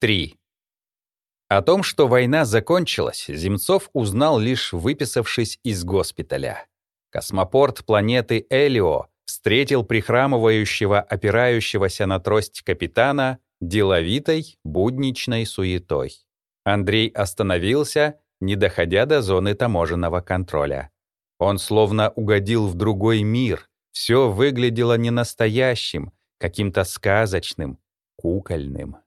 3. О том, что война закончилась, Земцов узнал лишь выписавшись из госпиталя. Космопорт планеты Элио встретил прихрамывающего, опирающегося на трость капитана деловитой, будничной суетой. Андрей остановился, не доходя до зоны таможенного контроля. Он словно угодил в другой мир, все выглядело ненастоящим, каким-то сказочным, кукольным.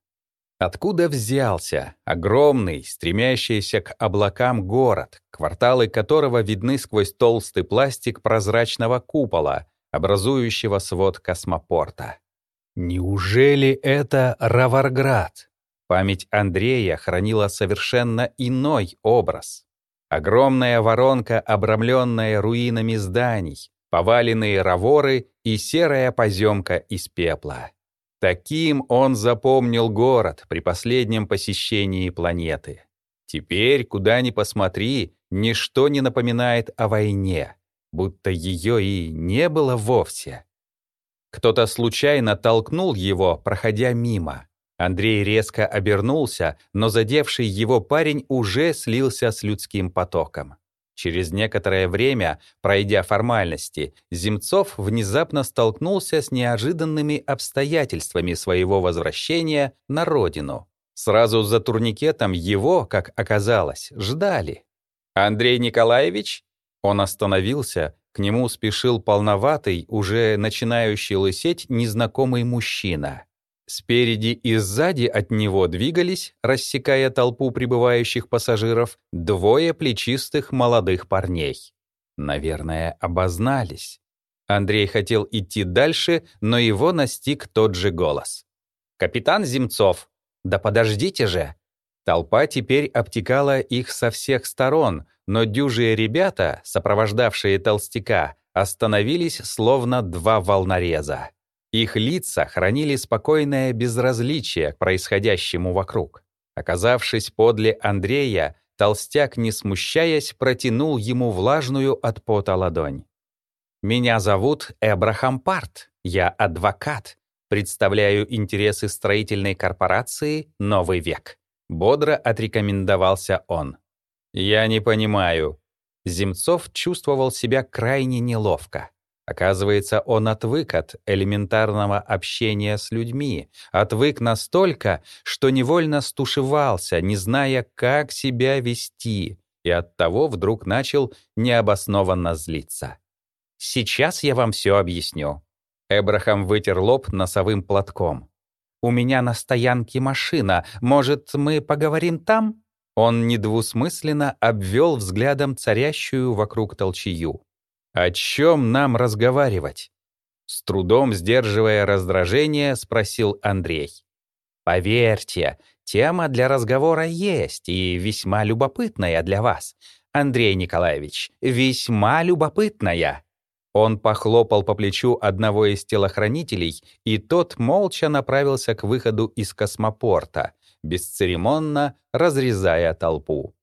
Откуда взялся огромный, стремящийся к облакам город, кварталы которого видны сквозь толстый пластик прозрачного купола, образующего свод космопорта? Неужели это Раварград? Память Андрея хранила совершенно иной образ. Огромная воронка, обрамленная руинами зданий, поваленные раворы и серая поземка из пепла. Таким он запомнил город при последнем посещении планеты. Теперь, куда ни посмотри, ничто не напоминает о войне, будто ее и не было вовсе. Кто-то случайно толкнул его, проходя мимо. Андрей резко обернулся, но задевший его парень уже слился с людским потоком. Через некоторое время, пройдя формальности, Земцов внезапно столкнулся с неожиданными обстоятельствами своего возвращения на родину. Сразу за турникетом его, как оказалось, ждали. «Андрей Николаевич?» Он остановился, к нему спешил полноватый, уже начинающий лысеть незнакомый мужчина. Спереди и сзади от него двигались, рассекая толпу прибывающих пассажиров, двое плечистых молодых парней. Наверное, обознались. Андрей хотел идти дальше, но его настиг тот же голос. «Капитан Земцов! Да подождите же!» Толпа теперь обтекала их со всех сторон, но дюжие ребята, сопровождавшие толстяка, остановились словно два волнореза. Их лица хранили спокойное безразличие к происходящему вокруг. Оказавшись подле Андрея, толстяк, не смущаясь, протянул ему влажную от пота ладонь. «Меня зовут Эбрахам Парт. Я адвокат. Представляю интересы строительной корпорации «Новый век». Бодро отрекомендовался он. «Я не понимаю». Земцов чувствовал себя крайне неловко. Оказывается, он отвык от элементарного общения с людьми, отвык настолько, что невольно стушевался, не зная, как себя вести, и оттого вдруг начал необоснованно злиться. «Сейчас я вам все объясню». Эбрахам вытер лоб носовым платком. «У меня на стоянке машина. Может, мы поговорим там?» Он недвусмысленно обвел взглядом царящую вокруг толчью. «О чем нам разговаривать?» С трудом сдерживая раздражение, спросил Андрей. «Поверьте, тема для разговора есть и весьма любопытная для вас. Андрей Николаевич, весьма любопытная». Он похлопал по плечу одного из телохранителей, и тот молча направился к выходу из космопорта, бесцеремонно разрезая толпу.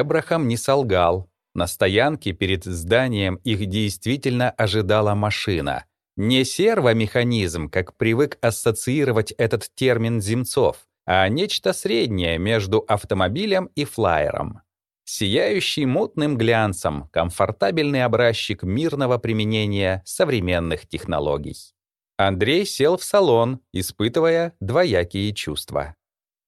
Эбрахам не солгал. На стоянке перед зданием их действительно ожидала машина. Не сервомеханизм, как привык ассоциировать этот термин Земцов, а нечто среднее между автомобилем и флайером. Сияющий мутным глянцем, комфортабельный образчик мирного применения современных технологий. Андрей сел в салон, испытывая двоякие чувства.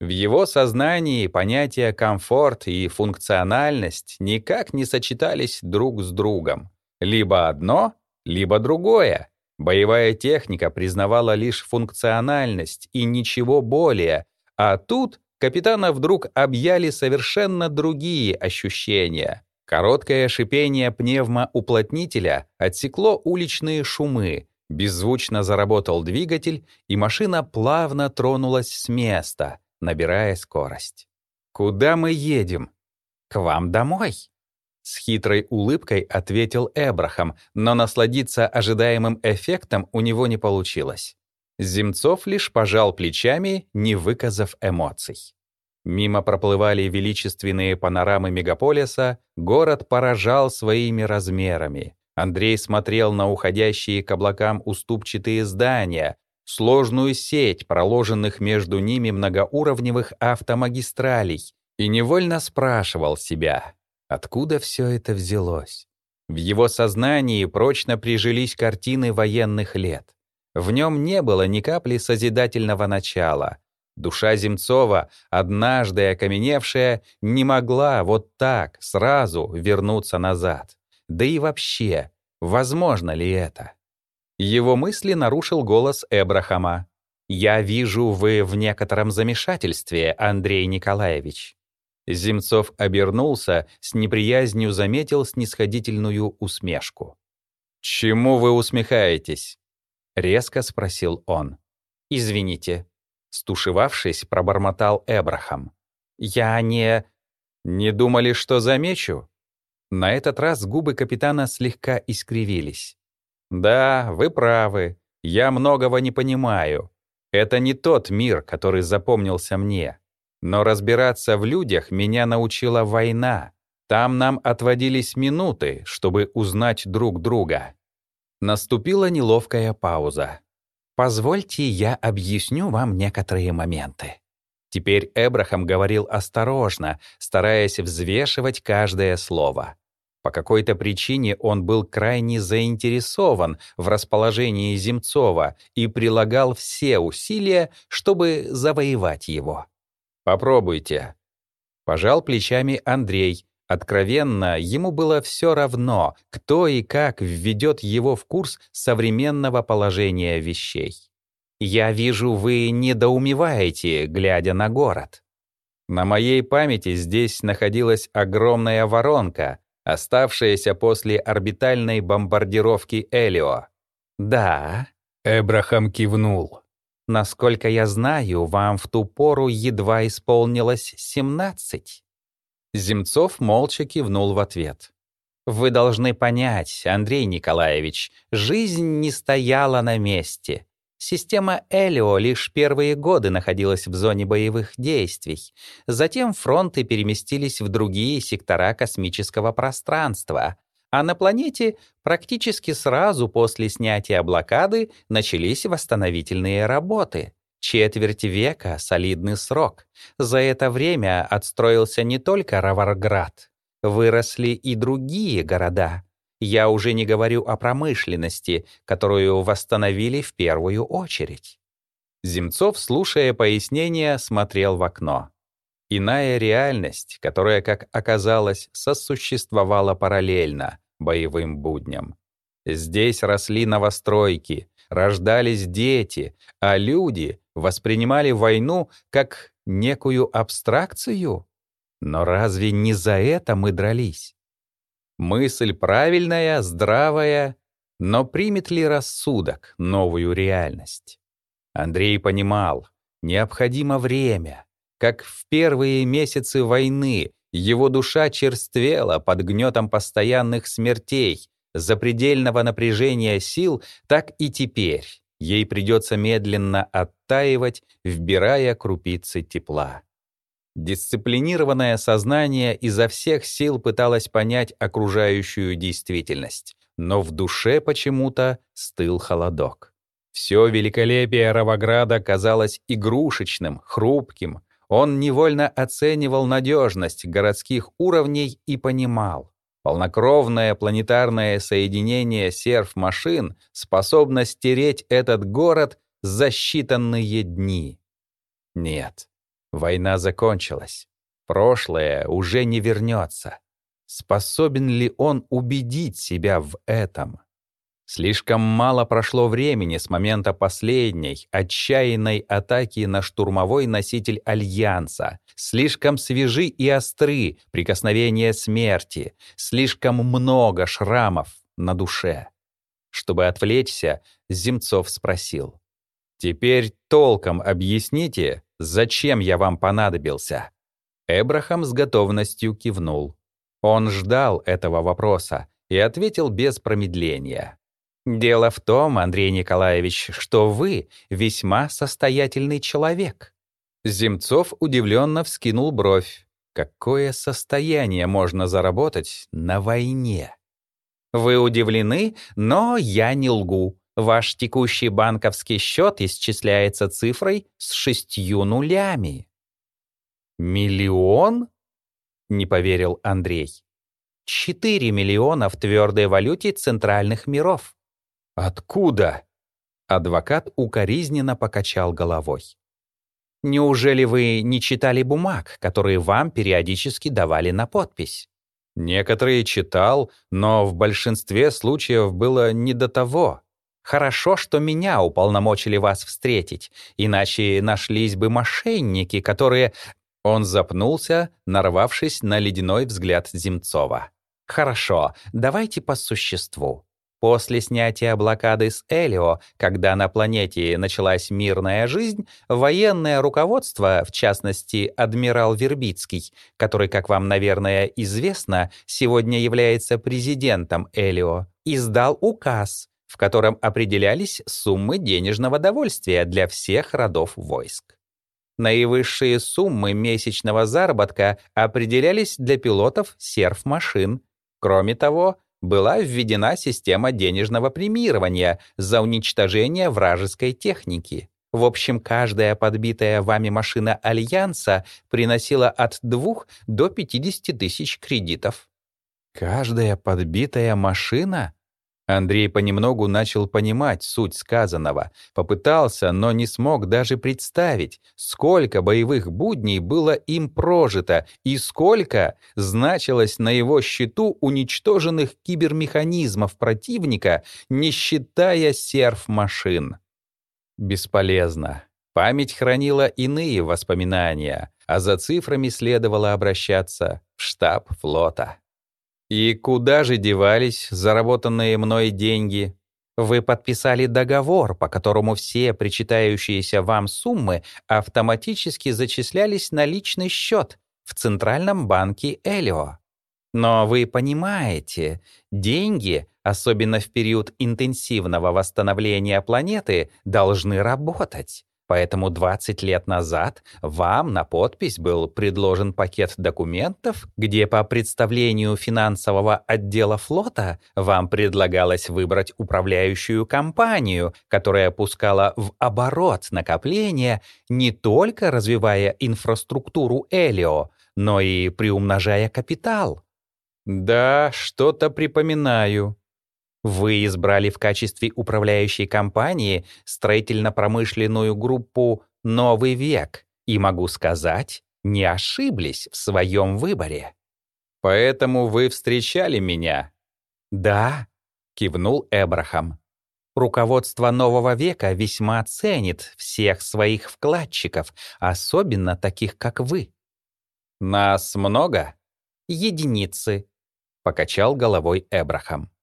В его сознании понятия комфорт и функциональность никак не сочетались друг с другом. Либо одно, либо другое. Боевая техника признавала лишь функциональность и ничего более, а тут капитана вдруг объяли совершенно другие ощущения. Короткое шипение пневмоуплотнителя отсекло уличные шумы, беззвучно заработал двигатель, и машина плавно тронулась с места — набирая скорость. «Куда мы едем?» «К вам домой», — с хитрой улыбкой ответил Эбрахам, но насладиться ожидаемым эффектом у него не получилось. Земцов лишь пожал плечами, не выказав эмоций. Мимо проплывали величественные панорамы мегаполиса, город поражал своими размерами. Андрей смотрел на уходящие к облакам уступчатые здания, сложную сеть проложенных между ними многоуровневых автомагистралей и невольно спрашивал себя, откуда все это взялось. В его сознании прочно прижились картины военных лет. В нем не было ни капли созидательного начала. Душа Земцова, однажды окаменевшая, не могла вот так сразу вернуться назад. Да и вообще, возможно ли это? Его мысли нарушил голос Эбрахама. «Я вижу, вы в некотором замешательстве, Андрей Николаевич». Земцов обернулся, с неприязнью заметил снисходительную усмешку. «Чему вы усмехаетесь?» — резко спросил он. «Извините». Стушевавшись, пробормотал Эбрахам. «Я не...» «Не думали, что замечу?» На этот раз губы капитана слегка искривились. «Да, вы правы. Я многого не понимаю. Это не тот мир, который запомнился мне. Но разбираться в людях меня научила война. Там нам отводились минуты, чтобы узнать друг друга». Наступила неловкая пауза. «Позвольте, я объясню вам некоторые моменты». Теперь Эбрахам говорил осторожно, стараясь взвешивать каждое слово. По какой-то причине он был крайне заинтересован в расположении Земцова и прилагал все усилия, чтобы завоевать его. «Попробуйте». Пожал плечами Андрей. Откровенно, ему было все равно, кто и как введет его в курс современного положения вещей. «Я вижу, вы недоумеваете, глядя на город». На моей памяти здесь находилась огромная воронка, оставшаяся после орбитальной бомбардировки Элио. «Да», — Эбрахам кивнул. «Насколько я знаю, вам в ту пору едва исполнилось 17». Земцов молча кивнул в ответ. «Вы должны понять, Андрей Николаевич, жизнь не стояла на месте. Система Элио лишь первые годы находилась в зоне боевых действий. Затем фронты переместились в другие сектора космического пространства. А на планете практически сразу после снятия блокады начались восстановительные работы. Четверть века — солидный срок. За это время отстроился не только Раварград. Выросли и другие города. Я уже не говорю о промышленности, которую восстановили в первую очередь. Земцов, слушая пояснения, смотрел в окно. Иная реальность, которая, как оказалось, сосуществовала параллельно боевым будням. Здесь росли новостройки, рождались дети, а люди воспринимали войну как некую абстракцию. Но разве не за это мы дрались? Мысль правильная, здравая, но примет ли рассудок новую реальность? Андрей понимал, необходимо время. Как в первые месяцы войны его душа черствела под гнетом постоянных смертей, запредельного напряжения сил, так и теперь ей придется медленно оттаивать, вбирая крупицы тепла. Дисциплинированное сознание изо всех сил пыталось понять окружающую действительность, но в душе почему-то стыл холодок. Все великолепие Равограда казалось игрушечным, хрупким. Он невольно оценивал надежность городских уровней и понимал, полнокровное планетарное соединение серф-машин способно стереть этот город за считанные дни. Нет, Война закончилась. Прошлое уже не вернется. Способен ли он убедить себя в этом? Слишком мало прошло времени с момента последней, отчаянной атаки на штурмовой носитель Альянса. Слишком свежи и остры прикосновения смерти. Слишком много шрамов на душе. Чтобы отвлечься, Земцов спросил. «Теперь толком объясните, Зачем я вам понадобился?» Эбрахам с готовностью кивнул. Он ждал этого вопроса и ответил без промедления. «Дело в том, Андрей Николаевич, что вы весьма состоятельный человек». Земцов удивленно вскинул бровь. Какое состояние можно заработать на войне? Вы удивлены, но я не лгу. Ваш текущий банковский счет исчисляется цифрой с шестью нулями. «Миллион?» — не поверил Андрей. «Четыре миллиона в твердой валюте центральных миров». «Откуда?» Адвокат укоризненно покачал головой. «Неужели вы не читали бумаг, которые вам периодически давали на подпись?» «Некоторые читал, но в большинстве случаев было не до того», Хорошо, что меня уполномочили вас встретить, иначе нашлись бы мошенники, которые...» Он запнулся, нарвавшись на ледяной взгляд Земцова. «Хорошо, давайте по существу. После снятия блокады с Элио, когда на планете началась мирная жизнь, военное руководство, в частности, адмирал Вербицкий, который, как вам, наверное, известно, сегодня является президентом Элио, издал указ, в котором определялись суммы денежного довольствия для всех родов войск. Наивысшие суммы месячного заработка определялись для пилотов серф-машин. Кроме того, была введена система денежного премирования за уничтожение вражеской техники. В общем, каждая подбитая вами машина Альянса приносила от 2 до 50 тысяч кредитов. «Каждая подбитая машина?» Андрей понемногу начал понимать суть сказанного, попытался, но не смог даже представить, сколько боевых будней было им прожито и сколько значилось на его счету уничтоженных кибермеханизмов противника, не считая серф-машин. Бесполезно. Память хранила иные воспоминания, а за цифрами следовало обращаться в штаб флота. И куда же девались заработанные мной деньги? Вы подписали договор, по которому все причитающиеся вам суммы автоматически зачислялись на личный счет в Центральном банке Элио. Но вы понимаете, деньги, особенно в период интенсивного восстановления планеты, должны работать. Поэтому 20 лет назад вам на подпись был предложен пакет документов, где по представлению финансового отдела флота вам предлагалось выбрать управляющую компанию, которая пускала в оборот накопления, не только развивая инфраструктуру Элио, но и приумножая капитал. «Да, что-то припоминаю», вы избрали в качестве управляющей компании строительно-промышленную группу «Новый век» и, могу сказать, не ошиблись в своем выборе. Поэтому вы встречали меня? Да, кивнул Эбрахам. Руководство нового века весьма ценит всех своих вкладчиков, особенно таких, как вы. Нас много? Единицы, покачал головой Эбрахам.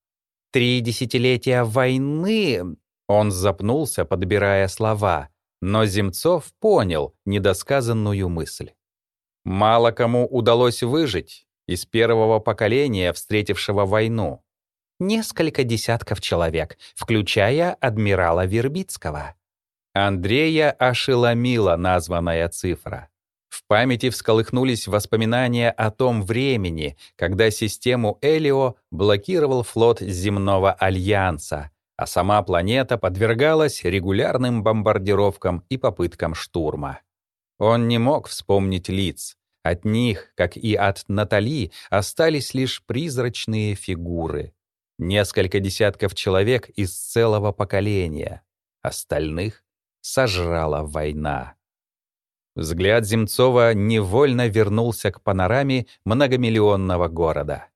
Три десятилетия войны...» Он запнулся, подбирая слова, но Земцов понял недосказанную мысль. Мало кому удалось выжить из первого поколения, встретившего войну. Несколько десятков человек, включая адмирала Вербицкого. Андрея ошеломила названная цифра. В памяти всколыхнулись воспоминания о том времени, когда систему Элио блокировал флот Земного Альянса, а сама планета подвергалась регулярным бомбардировкам и попыткам штурма. Он не мог вспомнить лиц. От них, как и от Натали, остались лишь призрачные фигуры. Несколько десятков человек из целого поколения. Остальных сожрала война. Взгляд Земцова невольно вернулся к панораме многомиллионного города.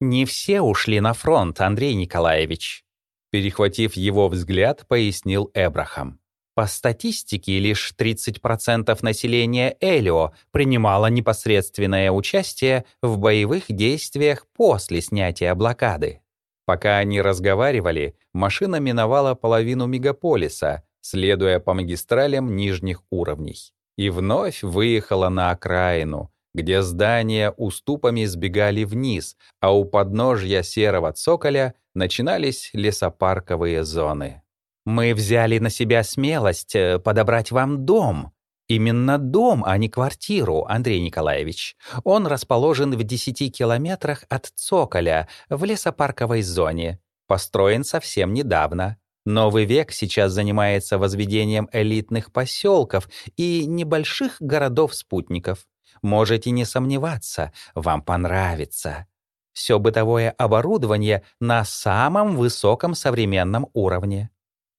«Не все ушли на фронт, Андрей Николаевич», перехватив его взгляд, пояснил Эбрахам. По статистике, лишь 30% населения Элио принимало непосредственное участие в боевых действиях после снятия блокады. Пока они разговаривали, машина миновала половину мегаполиса, следуя по магистралям нижних уровней и вновь выехала на окраину, где здания уступами сбегали вниз, а у подножья серого цоколя начинались лесопарковые зоны. «Мы взяли на себя смелость э, подобрать вам дом», Именно дом, а не квартиру, Андрей Николаевич. Он расположен в 10 километрах от Цоколя, в лесопарковой зоне. Построен совсем недавно. Новый век сейчас занимается возведением элитных поселков и небольших городов-спутников. Можете не сомневаться, вам понравится. Все бытовое оборудование на самом высоком современном уровне.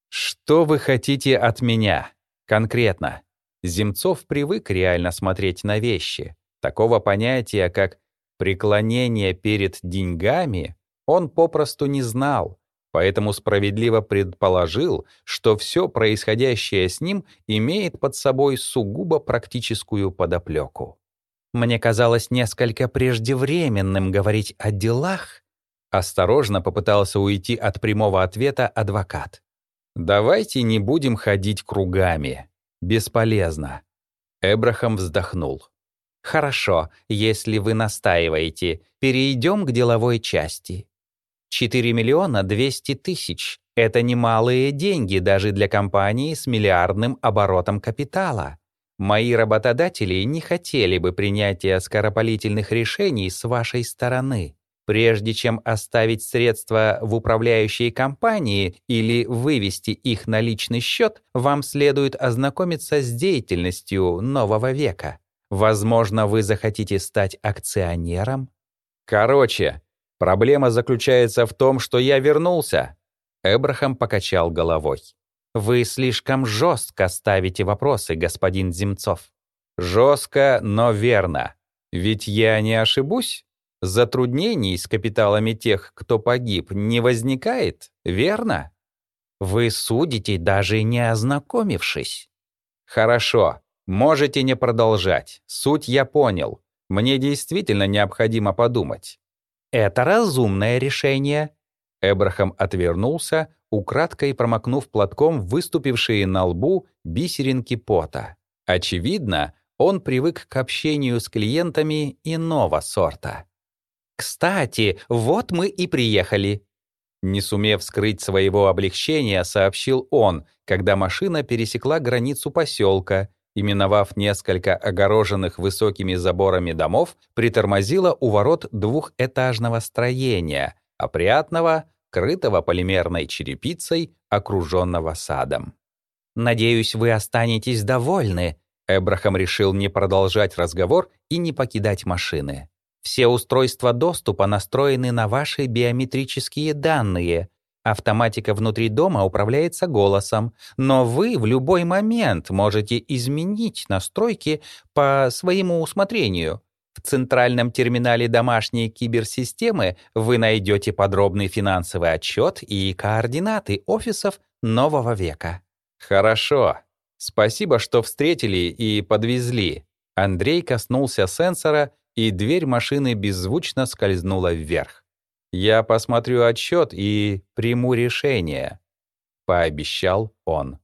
Что вы хотите от меня? Конкретно. Земцов привык реально смотреть на вещи. Такого понятия, как преклонение перед деньгами, он попросту не знал, поэтому справедливо предположил, что все происходящее с ним имеет под собой сугубо практическую подоплеку. Мне казалось несколько преждевременным говорить о делах. Осторожно попытался уйти от прямого ответа адвокат. «Давайте не будем ходить кругами. Бесполезно». Эбрахам вздохнул. «Хорошо, если вы настаиваете, перейдем к деловой части. 4 миллиона 200 тысяч — это немалые деньги даже для компании с миллиардным оборотом капитала. Мои работодатели не хотели бы принятия скоропалительных решений с вашей стороны. Прежде чем оставить средства в управляющей компании или вывести их на личный счет, вам следует ознакомиться с деятельностью нового века. Возможно, вы захотите стать акционером? Короче, проблема заключается в том, что я вернулся. Эбрахам покачал головой. Вы слишком жестко ставите вопросы, господин Земцов. Жестко, но верно. Ведь я не ошибусь? Затруднений с капиталами тех, кто погиб, не возникает, верно? Вы судите, даже не ознакомившись. Хорошо, можете не продолжать. Суть я понял. Мне действительно необходимо подумать. Это разумное решение. Эбрахам отвернулся, украдкой промокнув платком выступившие на лбу бисеринки пота. Очевидно, он привык к общению с клиентами иного сорта. «Кстати, вот мы и приехали», не сумев скрыть своего облегчения, сообщил он, когда машина пересекла границу поселка и, миновав несколько огороженных высокими заборами домов, притормозила у ворот двухэтажного строения, опрятного, крытого полимерной черепицей, окруженного садом. «Надеюсь, вы останетесь довольны», Эбрахам решил не продолжать разговор и не покидать машины. Все устройства доступа настроены на ваши биометрические данные. Автоматика внутри дома управляется голосом, но вы в любой момент можете изменить настройки по своему усмотрению. В центральном терминале домашней киберсистемы вы найдете подробный финансовый отчет и координаты офисов нового века. Хорошо. Спасибо, что встретили и подвезли. Андрей коснулся сенсора, и дверь машины беззвучно скользнула вверх. «Я посмотрю отчет и приму решение», — пообещал он.